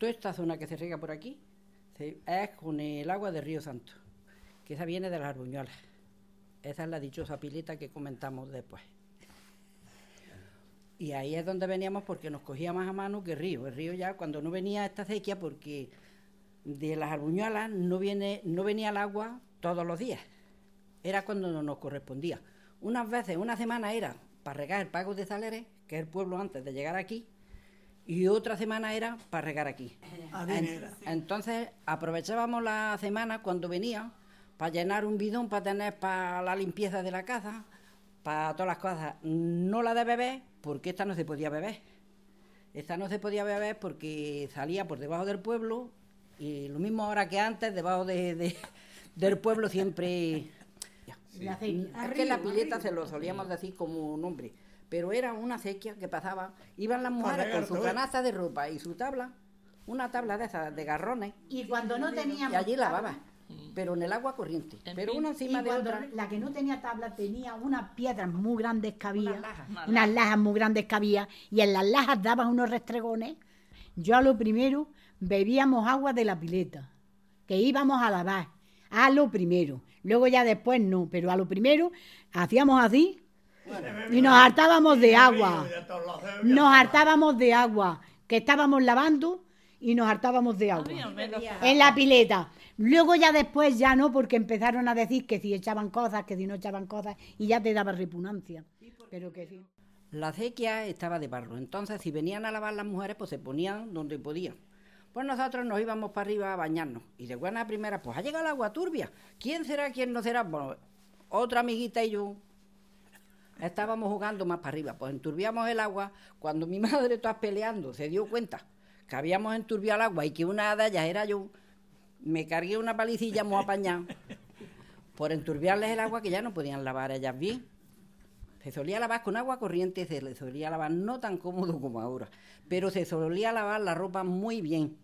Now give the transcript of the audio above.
toda esta zona que se riega por aquí es con el agua del río Santo, que esa viene de las arbuñuelas. Esa es la dichosa pileta que comentamos después. Y ahí es donde veníamos porque nos cogía más a mano que el río. El río ya cuando no venía esta sequía, porque de las arbuñuelas no, viene, no venía el agua todos los días. Era cuando no nos correspondía. Unas veces, una semana era para regar el Pago de Saleres, que es el pueblo antes de llegar aquí, y otra semana era para regar aquí. entonces aprovechábamos la semana cuando venía para llenar un bidón para tener para la limpieza de la casa, para todas las cosas. No la de beber, porque esta no se podía beber. Esta no se podía beber porque salía por debajo del pueblo y lo mismo ahora que antes, debajo de, del pueblo siempre... Es que la pileta se lo solíamos decir como nombre pero era una sequía que pasaba, iban las mujeres con su canasta de ropa y su tabla, una tabla de esas, de garrones. Y cuando no teníamos... Y allí lavaba, pero en el agua corriente, pero una encima de otra. La que no tenía tabla tenía unas piedras muy grandes que había, unas lajas, muy grandes que había, y en las lajas daban unos restregones. Yo a lo primero bebíamos agua de la pileta, que íbamos a lavar, a lo primero. Luego ya después no, pero a lo primero hacíamos así y nos hartábamos de agua. Nos hartábamos de agua, que estábamos lavando y nos hartábamos de agua. En la pileta. Luego ya después ya no, porque empezaron a decir que si echaban cosas, que si no echaban cosas, y ya te daba repugnancia. Pero que sí. La acequia estaba de barro, entonces si venían a lavar las mujeres, pues se ponían donde podían. Pues nosotros nos íbamos para arriba a bañarnos. Y de buena primera, pues ha llegado el agua turbia. ¿Quién será, quién no será? Bueno, otra amiguita y yo estábamos jugando más para arriba. Pues enturbiamos el agua. Cuando mi madre estaba peleando, se dio cuenta que habíamos enturbiado el agua y que una de ellas era yo, me cargué una palicilla muy apañada por enturbiarles el agua que ya no podían lavar ellas bien. Se solía lavar con agua corriente, se le solía lavar no tan cómodo como ahora, pero se solía lavar la ropa muy bien